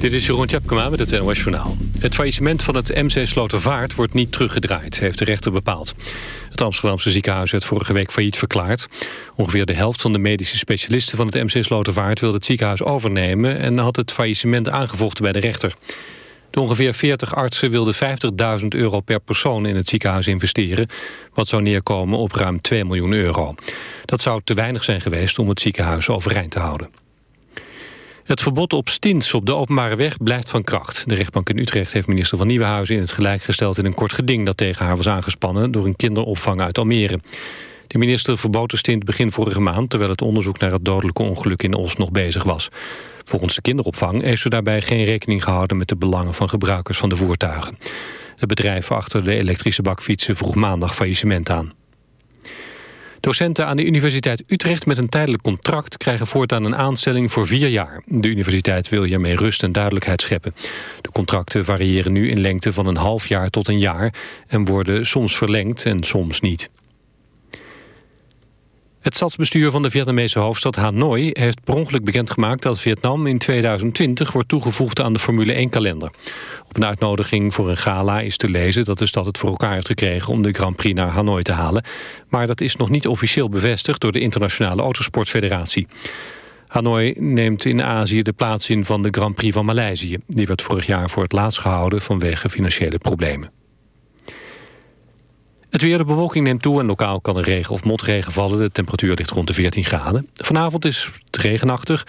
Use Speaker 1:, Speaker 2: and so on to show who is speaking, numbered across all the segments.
Speaker 1: Dit is Jeroen Tjepkema met het NOS Journaal. Het faillissement van het MC Slotervaart wordt niet teruggedraaid, heeft de rechter bepaald. Het Amsterdamse ziekenhuis werd vorige week failliet verklaard. Ongeveer de helft van de medische specialisten van het MC Slotervaart wilde het ziekenhuis overnemen... en had het faillissement aangevochten bij de rechter. De ongeveer 40 artsen wilden 50.000 euro per persoon in het ziekenhuis investeren... wat zou neerkomen op ruim 2 miljoen euro. Dat zou te weinig zijn geweest om het ziekenhuis overeind te houden. Het verbod op stints op de openbare weg blijft van kracht. De rechtbank in Utrecht heeft minister van Nieuwenhuizen in het gelijk gesteld in een kort geding dat tegen haar was aangespannen door een kinderopvang uit Almere. De minister verbood de stint begin vorige maand... terwijl het onderzoek naar het dodelijke ongeluk in Os nog bezig was. Volgens de kinderopvang heeft ze daarbij geen rekening gehouden... met de belangen van gebruikers van de voertuigen. Het bedrijf achter de elektrische bakfietsen vroeg maandag faillissement aan. Docenten aan de Universiteit Utrecht met een tijdelijk contract... krijgen voortaan een aanstelling voor vier jaar. De universiteit wil hiermee rust en duidelijkheid scheppen. De contracten variëren nu in lengte van een half jaar tot een jaar... en worden soms verlengd en soms niet. Het stadsbestuur van de Vietnamese hoofdstad Hanoi heeft per ongeluk bekendgemaakt dat Vietnam in 2020 wordt toegevoegd aan de Formule 1-kalender. Op een uitnodiging voor een gala is te lezen dat de stad het voor elkaar heeft gekregen om de Grand Prix naar Hanoi te halen. Maar dat is nog niet officieel bevestigd door de Internationale Autosportfederatie. Hanoi neemt in Azië de plaats in van de Grand Prix van Maleisië. Die werd vorig jaar voor het laatst gehouden vanwege financiële problemen. Het weer, de bewolking neemt toe en lokaal kan er regen of motregen vallen. De temperatuur ligt rond de 14 graden. Vanavond is het regenachtig.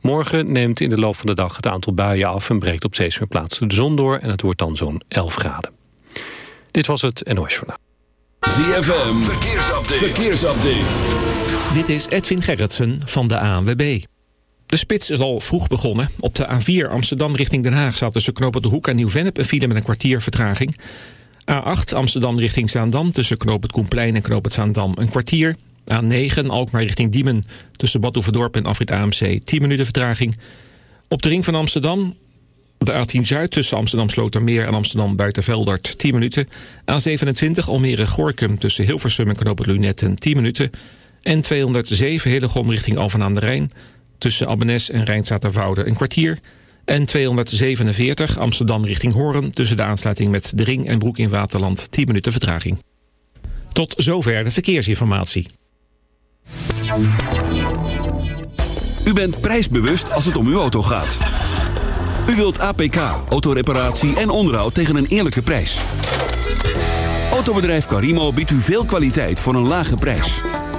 Speaker 1: Morgen neemt in de loop van de dag het aantal buien af... en breekt op steeds meer plaatsen de zon door... en het wordt dan zo'n 11 graden. Dit was het NOS Journaal.
Speaker 2: ZFM, verkeersupdate. verkeersupdate.
Speaker 3: Dit is Edwin Gerritsen van de ANWB. De spits is al vroeg begonnen. Op de A4 Amsterdam richting Den Haag staat tussen Knopen de Hoek en Nieuw-Vennep... een file met een kwartier vertraging... A8 Amsterdam richting Zaandam tussen Knoop het Koenplein en Knoop het Zaandam een kwartier. A9 Alkmaar richting Diemen tussen Bad Oeverdorp en Afrit AMC 10 minuten vertraging. Op de ring van Amsterdam de A10 Zuid tussen Amsterdam Slotermeer en Amsterdam Buitenveldert 10 minuten. A27 Almere Gorkum tussen Hilversum en Knoop het Lunetten 10 minuten. En 207 Hillegom richting Alphen aan de Rijn tussen Abbenes en Rijnzaterwoude een kwartier. En 247 Amsterdam richting Hoorn tussen de aansluiting met de Ring en Broek in Waterland 10 minuten vertraging. Tot zover de verkeersinformatie.
Speaker 2: U bent prijsbewust als het om uw auto gaat. U wilt APK, autoreparatie en onderhoud tegen een eerlijke prijs. Autobedrijf Carimo biedt u veel kwaliteit voor een lage prijs.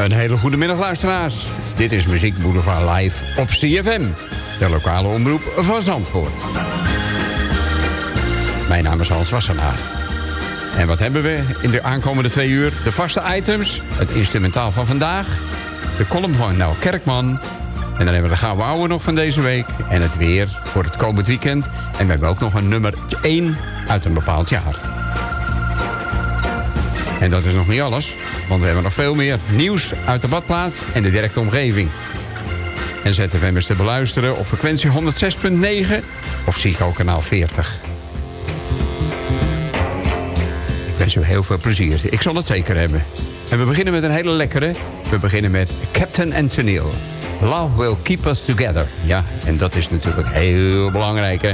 Speaker 4: Een hele goede middag, luisteraars. Dit is Muziek Boulevard Live op CFM. De lokale omroep van Zandvoort. Mijn naam is Hans Wassenaar. En wat hebben we in de aankomende twee uur? De vaste items, het instrumentaal van vandaag... de column van Nel Kerkman... en dan hebben we de gouden ouwe nog van deze week... en het weer voor het komend weekend. En we hebben ook nog een nummer 1 uit een bepaald jaar. En dat is nog niet alles, want we hebben nog veel meer nieuws uit de badplaats en de directe omgeving. En ZFM is te beluisteren op frequentie 106.9 of Psycho kanaal 40. Ik wens
Speaker 5: u heel veel plezier. Ik zal het zeker hebben. En we beginnen met een hele lekkere. We beginnen met Captain Antonio. Love will keep us together. Ja, en dat is natuurlijk heel belangrijk, hè.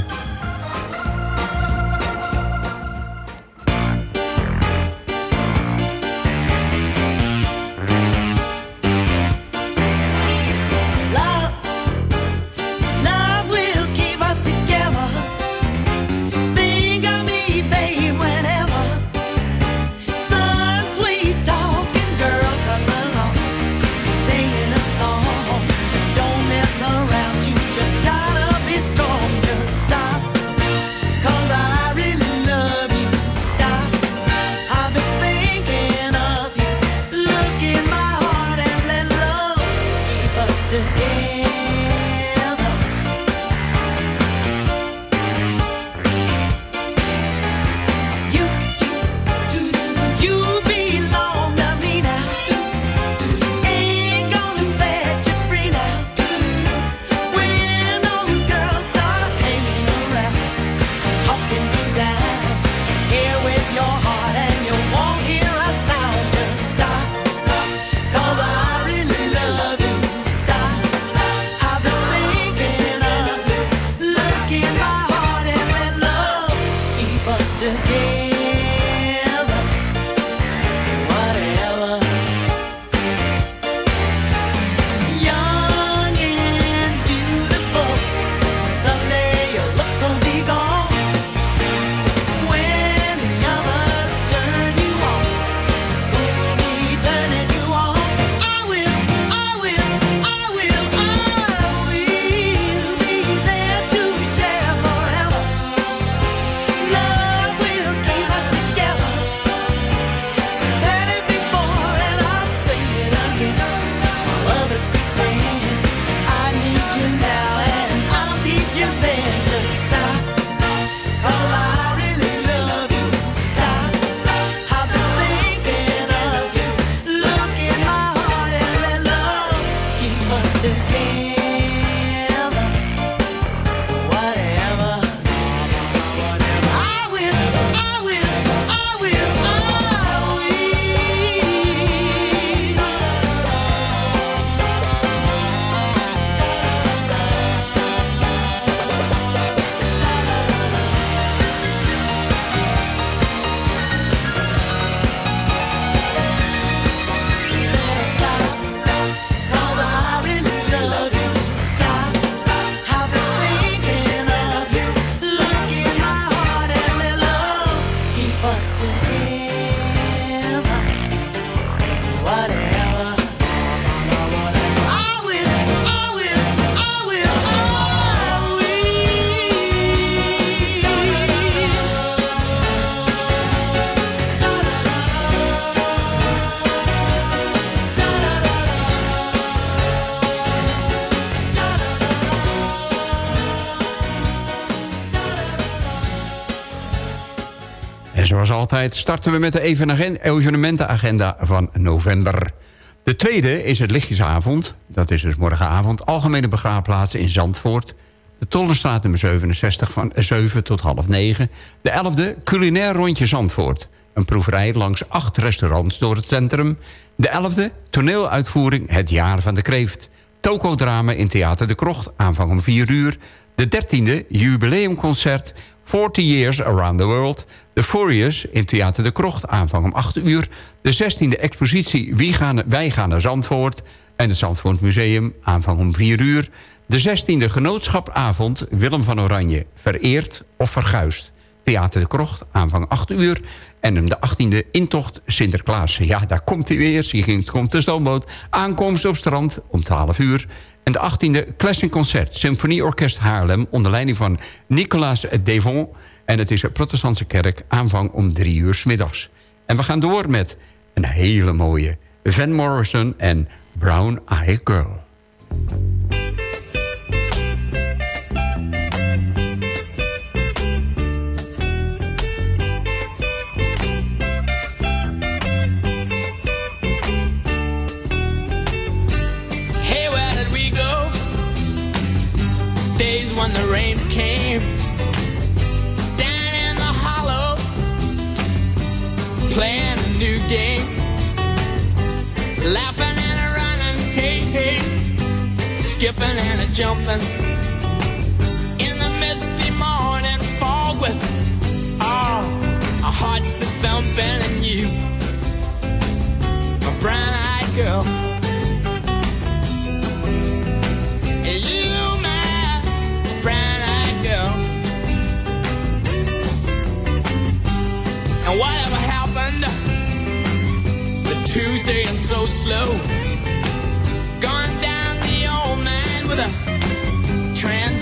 Speaker 5: Zoals altijd starten we met de evenementenagenda van november. De tweede is het Lichtjesavond. Dat is dus morgenavond. Algemene begraafplaats in Zandvoort. De Tollenstraat nummer 67 van 7 tot half 9. De 11e culinair rondje Zandvoort. Een proeverij langs acht restaurants door het centrum. De 11e toneeluitvoering Het Jaar van de Kreeft. Tokodrama in Theater de Krocht, aanvang om 4 uur. De 13e jubileumconcert 40 Years Around the World. De Furious in Theater de Krocht, aanvang om 8 uur. De 16e expositie gaan, Wij gaan naar Zandvoort. En het Zandvoort Museum, aanvang om 4 uur. De 16e genootschapavond Willem van Oranje. Vereerd of verguist. Theater de Krocht, aanvang 8 uur. En de 18e intocht Sinterklaas. Ja, daar komt hij weer. Hier komt de stoomboot. Aankomst op strand om 12 uur. En de 18e Classic Concert. Symfonieorkest Haarlem. Onder leiding van Nicolaas Devon. En het is een protestantse kerk. Aanvang om 3 uur middags. En we gaan door met een hele mooie. Van Morrison en Brown Eye Girl.
Speaker 6: Jumping. In the misty morning fog with oh, all our hearts that thumping and you. My brown-eyed girl. You, my brown-eyed girl. And whatever happened the Tuesday and so slow?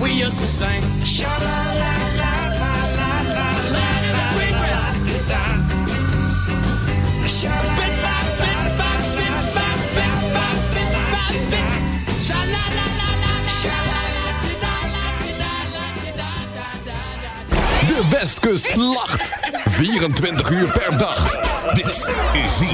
Speaker 6: we used to sing?
Speaker 7: De Westkust lacht. 24 uur per dag. Dit is.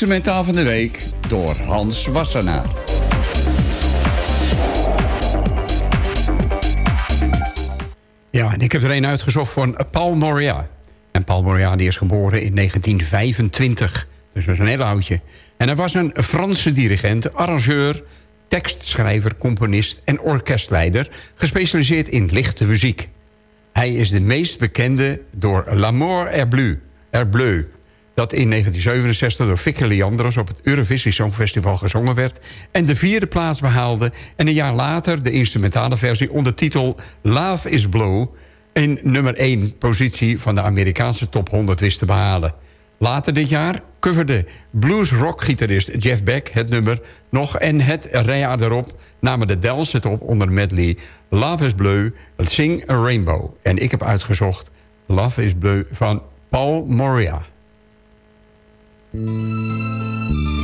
Speaker 4: Instrumentaal van de week door Hans Wassenaar. Ja, en ik heb er een uitgezocht van Paul Moria. En Paul Moria die is geboren in 1925. Dus dat is een heel oudje. En hij was een Franse dirigent, arrangeur, tekstschrijver, componist en orkestleider... gespecialiseerd in lichte muziek. Hij is de meest bekende door L'amour est bleu, est bleu dat in 1967 door Vicky Leandros op het Eurovisie Songfestival gezongen werd... en de vierde plaats behaalde en een jaar later de instrumentale versie... onder titel Love is Blow in nummer 1 positie van de Amerikaanse top 100 wist te behalen. Later dit jaar coverde blues-rock-gitarist Jeff Beck het nummer nog... en het jaar erop namen de Dells het op onder medley Love is Bleu, Sing a Rainbow. En ik heb uitgezocht Love is Bleu van Paul Moria. Thank you.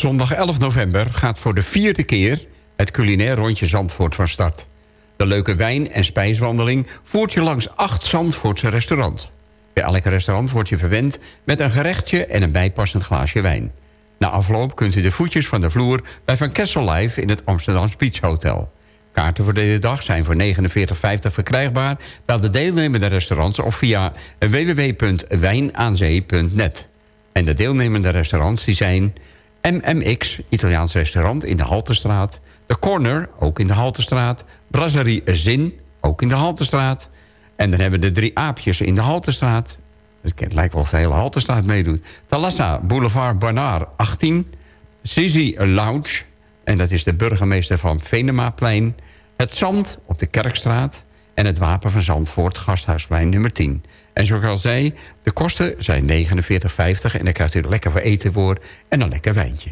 Speaker 4: Zondag 11 november gaat voor de vierde keer het culinair rondje Zandvoort van start. De leuke wijn- en spijswandeling voert je langs acht Zandvoortse restaurants. Bij elk restaurant wordt je verwend met een gerechtje en een bijpassend glaasje wijn. Na afloop kunt u de voetjes van de vloer bij Van Kessel Live in het Amsterdam Beach Hotel. Kaarten voor deze dag zijn voor 49,50 verkrijgbaar... bij de deelnemende restaurants of via www.wijnaanzee.net. En de deelnemende restaurants die zijn... MMX, Italiaans restaurant in de Haltestraat... De Corner, ook in de Haltestraat... Brasserie Zin, ook in de Haltestraat. En dan hebben we de drie aapjes in de Haltestraat. Het lijkt wel of de hele Haltestraat meedoet. Talassa, Boulevard Barnard 18. Sisi Lounge, en dat is de burgemeester van Venemaplein. Het Zand op de Kerkstraat. En het Wapen van Zandvoort, Gasthuisplein nummer 10. En zoals ik al zei, de kosten zijn 49,50. En dan krijgt u er lekker voor eten voor en een lekker wijntje.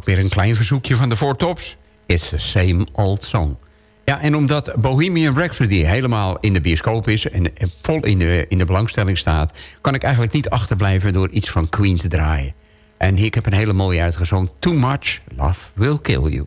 Speaker 4: Ook weer een klein verzoekje van de Four Tops. It's the same old song. Ja, en omdat Bohemian Rhapsody helemaal in de bioscoop is... en vol in de, in de belangstelling staat... kan ik eigenlijk niet achterblijven door iets van Queen te draaien. En hier, ik heb een hele mooie uitgezongen. Too much love will kill you.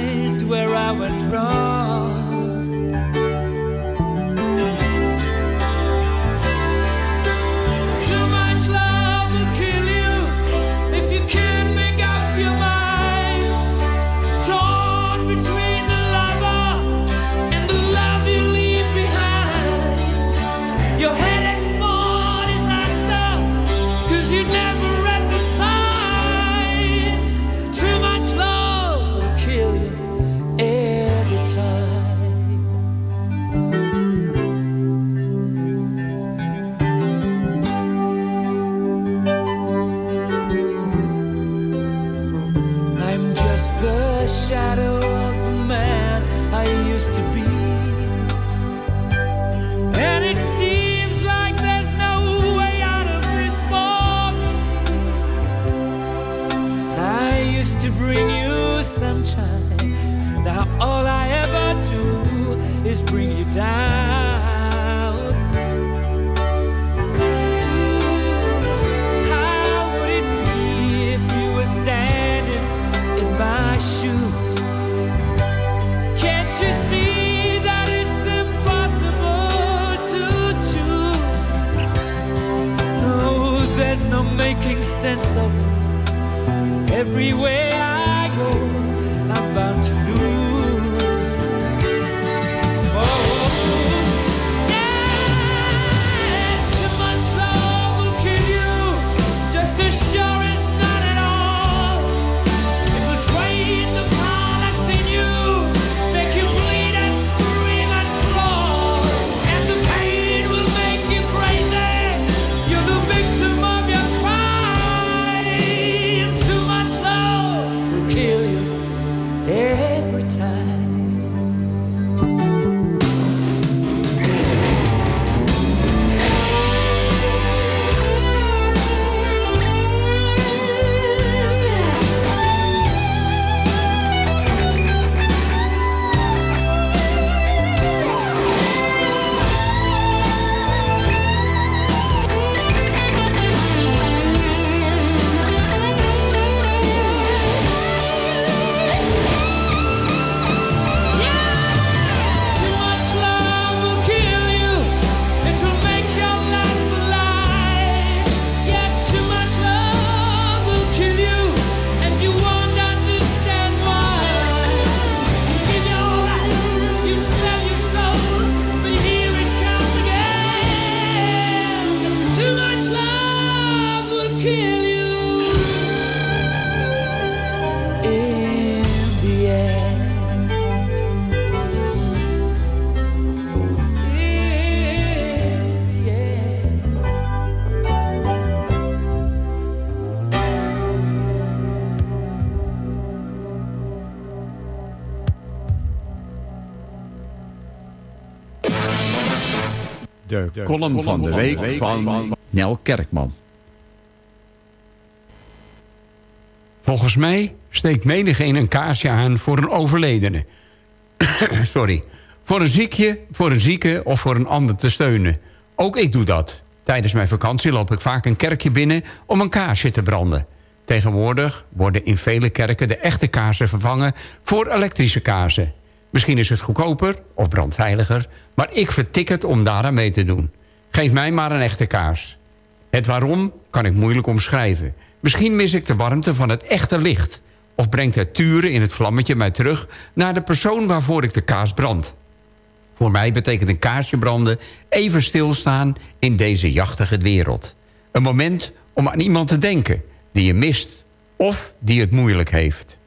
Speaker 5: where I went wrong.
Speaker 4: Column van de week van Nel Kerkman. Volgens mij steekt menigeen een kaarsje aan voor een overledene. Sorry. Voor een ziekje, voor een zieke of voor een ander te steunen. Ook ik doe dat. Tijdens mijn vakantie loop ik vaak een kerkje binnen om een kaarsje te branden. Tegenwoordig worden in vele kerken de echte kaarsen vervangen voor elektrische kaarsen. Misschien is het goedkoper of brandveiliger, maar ik vertik het om daaraan mee te doen. Geef mij maar een echte kaars. Het waarom kan ik moeilijk omschrijven. Misschien mis ik de warmte van het echte licht. Of brengt het turen in het vlammetje mij terug naar de persoon waarvoor ik de kaars brand. Voor mij betekent een kaarsje branden even stilstaan in deze jachtige wereld. Een moment om aan iemand te denken die je mist of die het moeilijk heeft.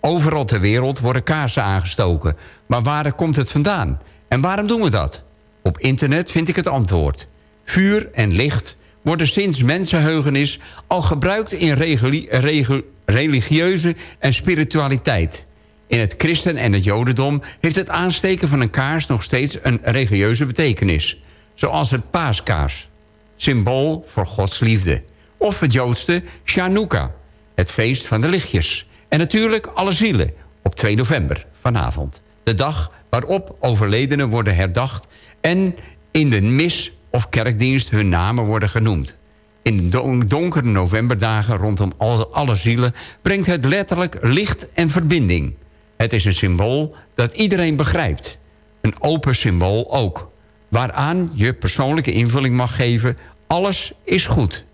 Speaker 4: Overal ter wereld worden kaarsen aangestoken. Maar waar komt het vandaan? En waarom doen we dat? Op internet vind ik het antwoord. Vuur en licht worden sinds mensenheugenis al gebruikt in religieuze en spiritualiteit. In het christen en het jodendom heeft het aansteken van een kaars nog steeds een religieuze betekenis. Zoals het paaskaars, symbool voor Gods liefde. Of het joodste Chanukka, het feest van de lichtjes. En natuurlijk alle zielen op 2 november vanavond. De dag waarop overledenen worden herdacht... en in de mis of kerkdienst hun namen worden genoemd. In de don- donkere novemberdagen rondom alle zielen... brengt het letterlijk licht en verbinding. Het is een symbool dat iedereen begrijpt. Een open symbool ook. Waaraan je persoonlijke invulling mag geven... alles is goed.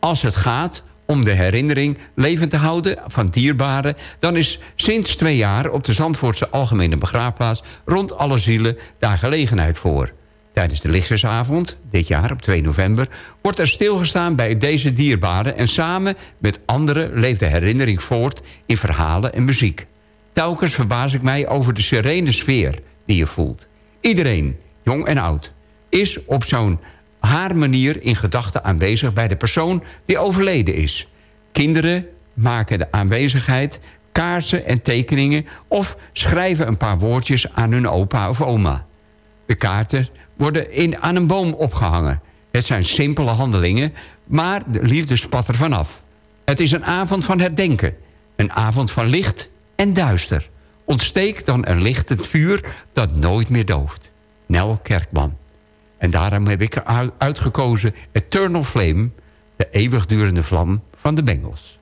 Speaker 4: Als het gaat om de herinnering levend te houden van dierbaren... dan is sinds twee jaar op de Zandvoortse Algemene Begraafplaats... rond alle zielen daar gelegenheid voor. Tijdens de Lichtersavond, dit jaar op 2 november... wordt er stilgestaan bij deze dierbaren... en samen met anderen leeft de herinnering voort in verhalen en muziek. Telkens verbaas ik mij over de serene sfeer die je voelt. Iedereen, jong en oud, is op zo'n haar manier in gedachten aanwezig... bij de persoon die overleden is. Kinderen maken de aanwezigheid
Speaker 8: kaarsen en tekeningen... of schrijven een paar woordjes aan hun opa of oma. De kaarten worden in, aan een boom opgehangen. Het zijn simpele handelingen, maar de liefde spat er vanaf. Het is een avond van herdenken. Een avond van licht en duister. Ontsteek dan een lichtend vuur dat nooit meer dooft. Nel Kerkman. En daarom heb ik uitgekozen Eternal Flame... de eeuwigdurende vlam van de Bengals.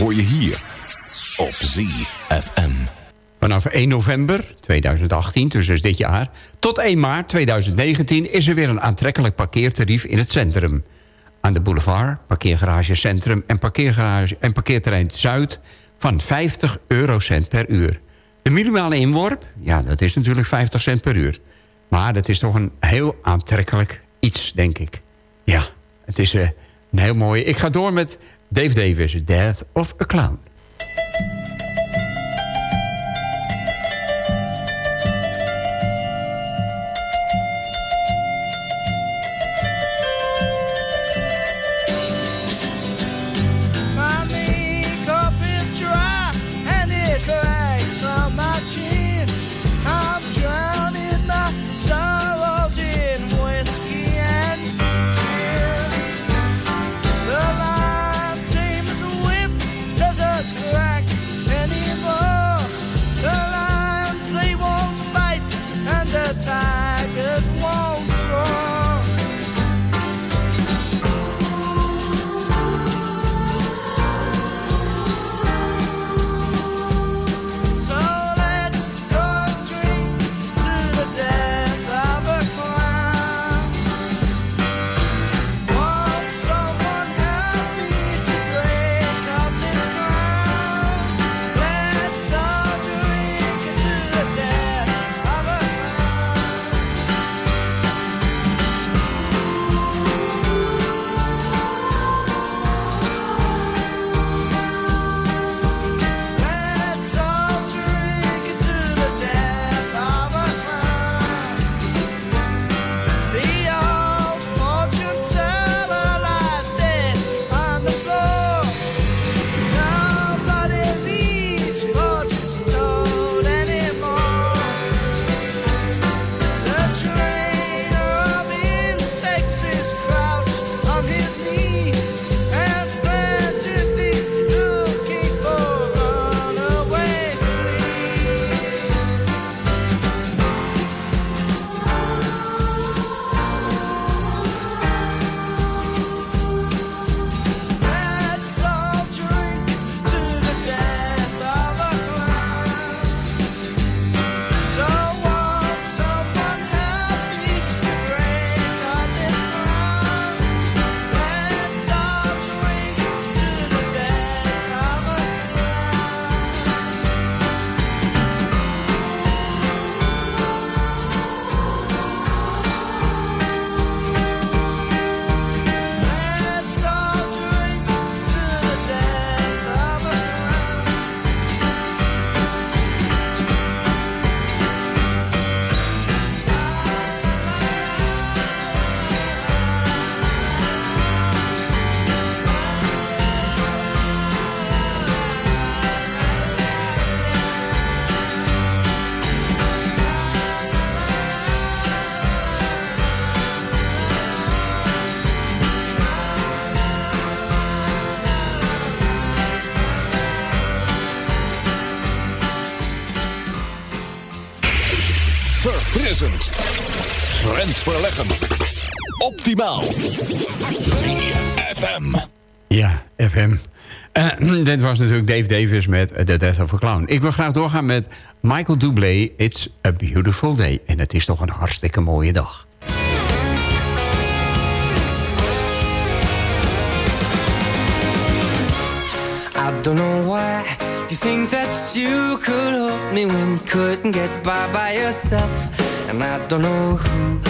Speaker 7: Hoor je hier op ZFM.
Speaker 8: Vanaf 1 november 2018, dus dus dit jaar... tot 1 maart 2019 is er weer een aantrekkelijk parkeertarief in het centrum. Aan de boulevard, parkeergarage Centrum en, parkeergarage, en parkeerterrein Zuid... van 50 eurocent per uur. De minimale inworp, ja, dat is natuurlijk 50 cent per uur. Maar dat is toch een heel aantrekkelijk iets, denk ik. Ja, het is eh, een heel mooi... Ik ga door met Dave Davis, Death of a Clown.
Speaker 7: Optimaal. ZFM.
Speaker 4: Ja, FM. Eh, dit was natuurlijk Dave Davis met The Death of a Clown. Ik wil graag doorgaan met Michael Bublé. It's a beautiful day. En het is toch een hartstikke mooie dag.
Speaker 9: I don't know why you think that you could help me when you couldn't get by by yourself. And I don't know who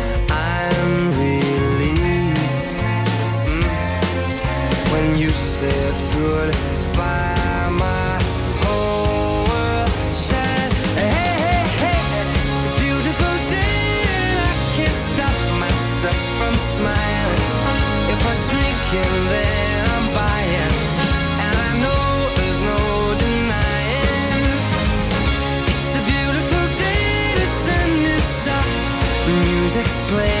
Speaker 9: You said goodbye. My whole world it's a beautiful day. and I can't stop myself from smiling. If I then I'm buying, and I know there's no denying. It's a beautiful day. Music's playing,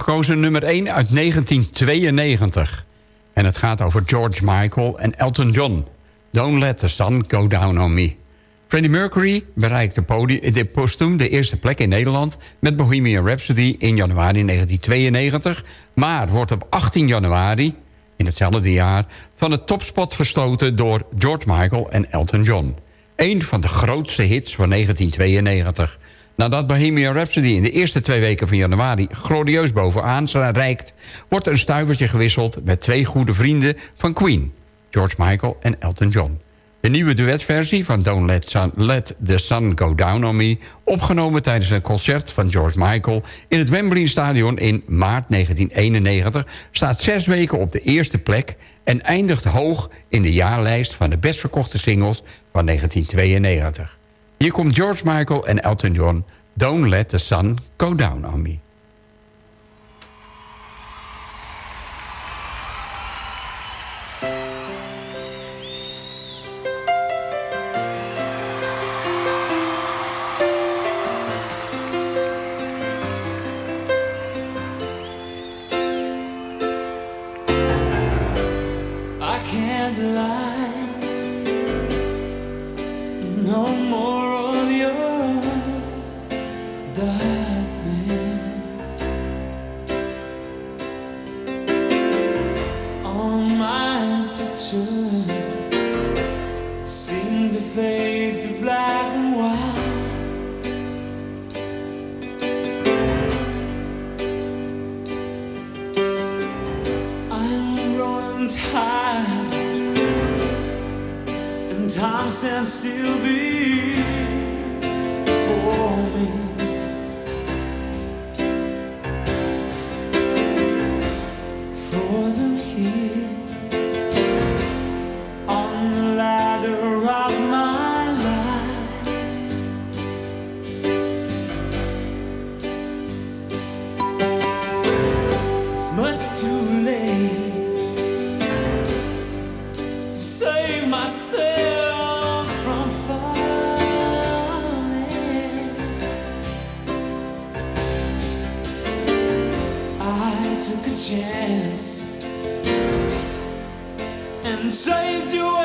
Speaker 4: Gekozen nummer 1 uit 1992. En het gaat over George Michael en Elton John. Don't let the sun go down on me. Freddie Mercury bereikte de postuum de eerste plek in Nederland... met Bohemian Rhapsody in januari 1992... maar wordt op 18 januari, in hetzelfde jaar... van het topspot verstoten door George Michael en Elton John. Een van de grootste hits van 1992... Nadat Bohemian Rhapsody in de eerste twee weken van januari glorieus bovenaan rijkt... wordt een stuivertje gewisseld met twee goede vrienden van Queen. George Michael en Elton John. De nieuwe duetversie van Don't Let, Let the Sun Go Down on Me... opgenomen tijdens een concert van George Michael... in het Wembley Stadion in maart 1991... staat zes weken op de eerste plek... en eindigt hoog in de jaarlijst van de best verkochte singles van 1992. Hier komt George Michael en Elton John... Don't Let the Sun Go Down on Me.
Speaker 5: It's much too late to save myself from falling. I took a chance and chased you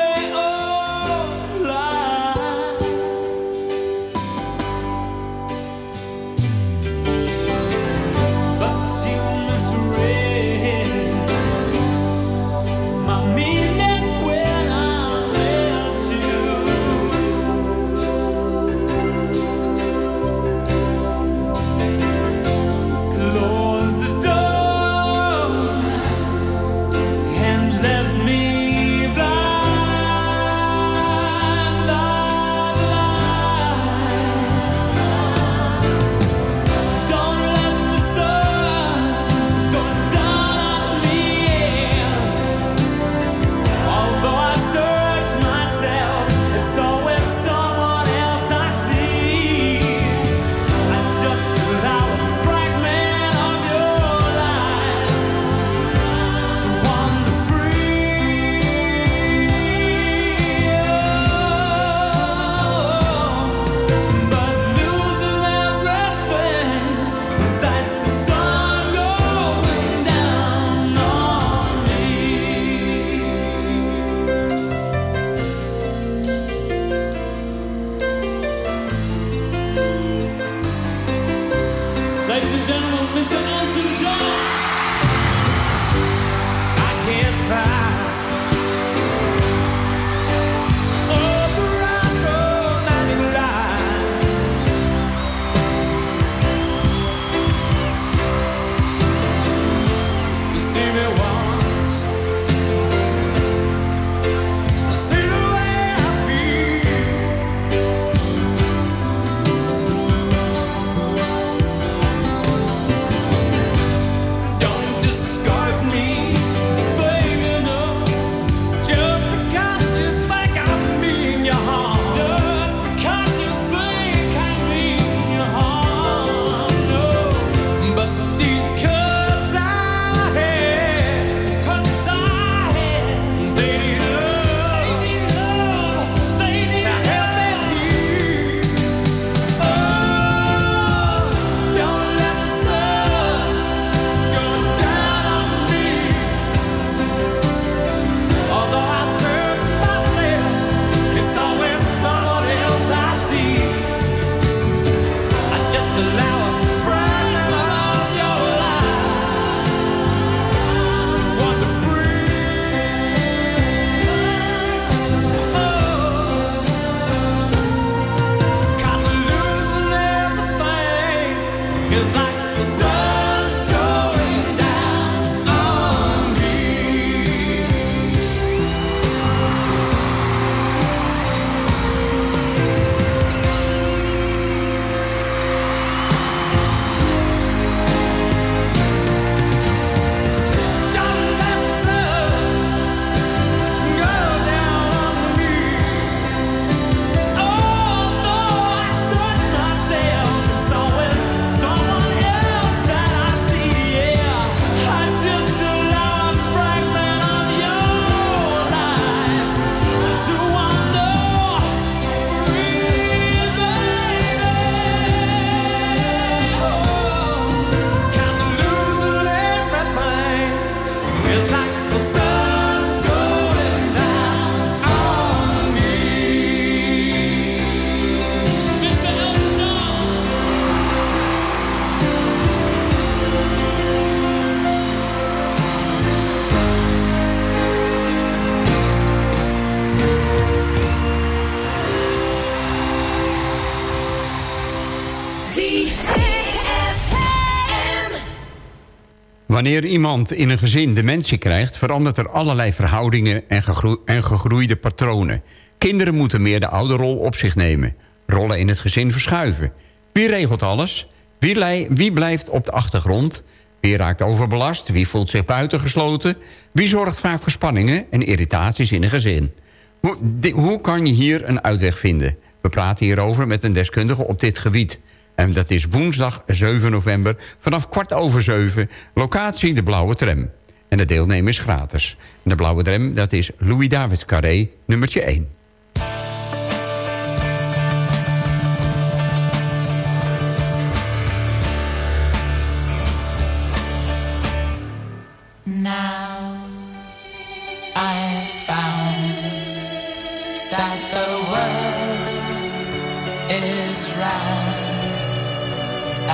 Speaker 4: Wanneer iemand in een gezin dementie krijgt... verandert er allerlei verhoudingen en, en gegroeide patronen. Kinderen moeten meer de ouderrol op zich nemen. Rollen in het gezin verschuiven. Wie regelt alles? Wie, wie blijft op de achtergrond? Wie raakt overbelast? Wie voelt zich buitengesloten? Wie zorgt vaak voor spanningen en irritaties in een gezin? Hoe, hoe kan je hier een uitweg vinden? We praten hierover met een deskundige op dit gebied. En dat is woensdag 7 november vanaf kwart over zeven. Locatie de Blauwe Tram. En de deelnemen is gratis. En de Blauwe Tram dat is Louis Davids Carré, nummertje 1.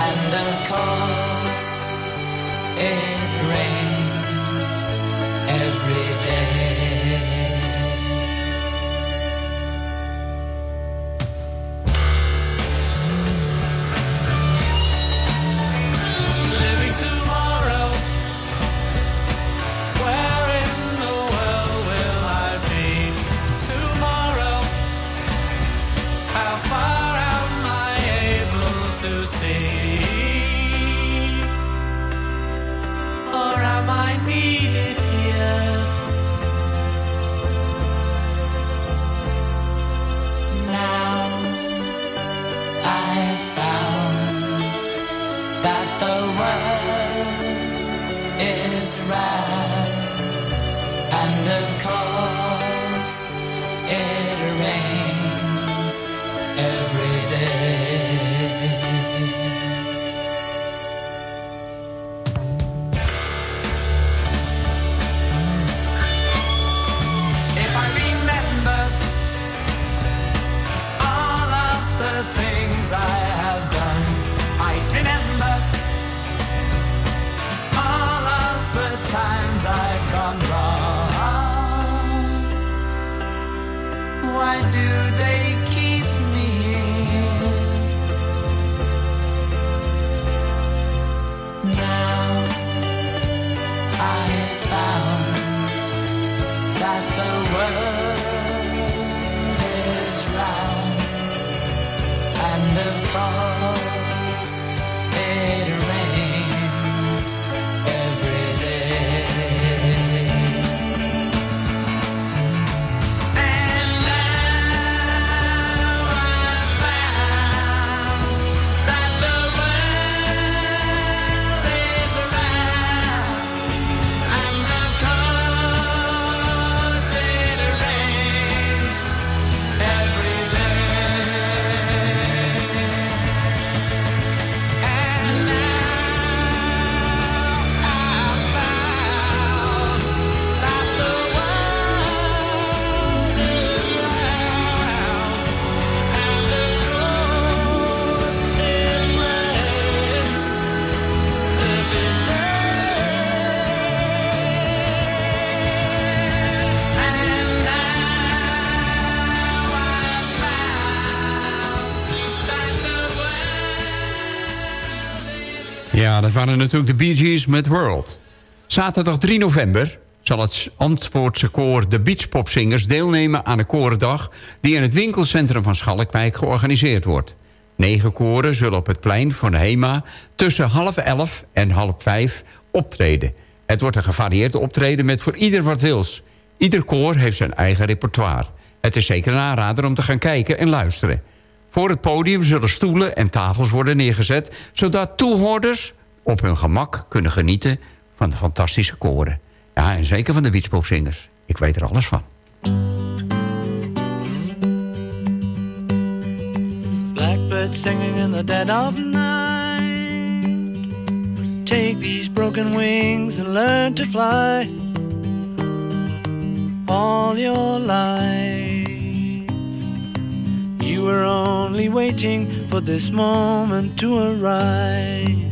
Speaker 5: And of course it
Speaker 4: dat waren natuurlijk de Bee Gees met World. Zaterdag 3 november zal het Antwoordse koor de Beachpopzingers deelnemen aan de korendag... die in het winkelcentrum van Schalkwijk georganiseerd wordt. Negen koren zullen op het plein van de HEMA tussen half elf en half vijf optreden. Het wordt een gevarieerd optreden met voor ieder wat wils. Ieder koor heeft zijn eigen repertoire. Het is zeker een aanrader om te gaan kijken en luisteren. Voor het podium zullen stoelen en tafels worden neergezet... zodat toehoorders op hun gemak kunnen genieten van de fantastische koren. Ja, en zeker van de beachpopzingers. Ik weet er alles van.
Speaker 10: Blackbird singing in the dead of night. Take these broken wings and learn to fly. All your life, you were only waiting for this moment to arise.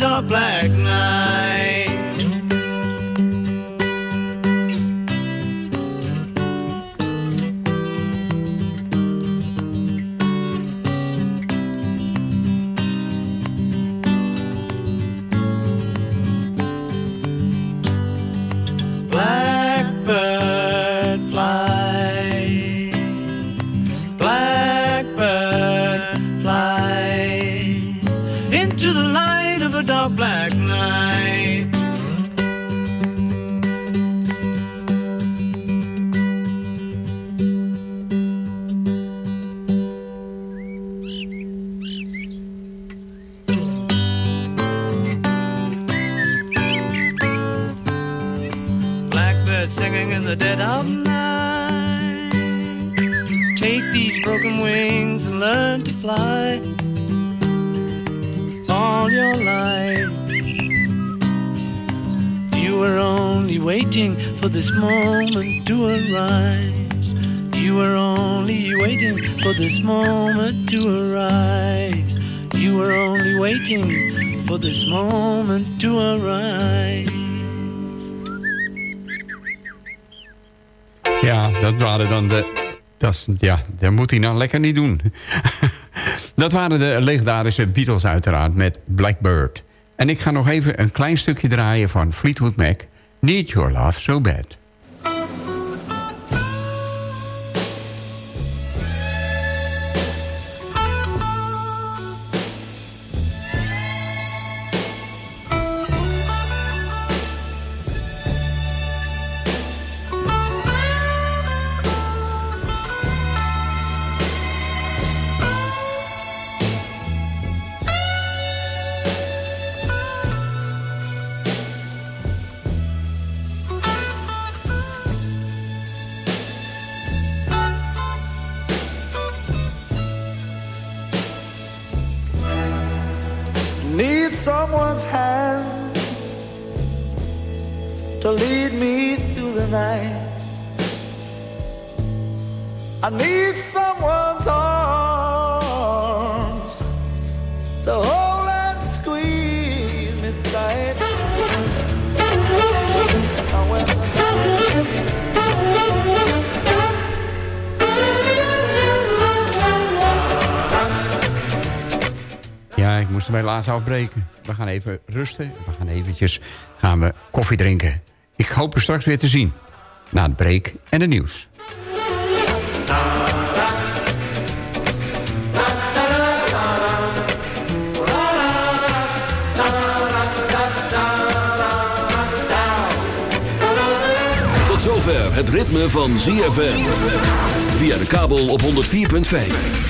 Speaker 10: Dark black night. For this moment to arise. You were only waiting for this moment to arise. You were only waiting for this moment to arise.
Speaker 4: Ja, dat waren dan de... Dat, ja, dat moet hij nou lekker niet doen. dat waren de legendarische Beatles uiteraard met Blackbird. En ik ga nog even een klein stukje draaien van Fleetwood Mac. Need Your Love So Bad. We gaan eventjes gaan we koffie drinken. Ik hoop u straks weer te zien. Na het break en het nieuws.
Speaker 2: Tot zover het ritme van ZFM. Via de kabel op 104.5.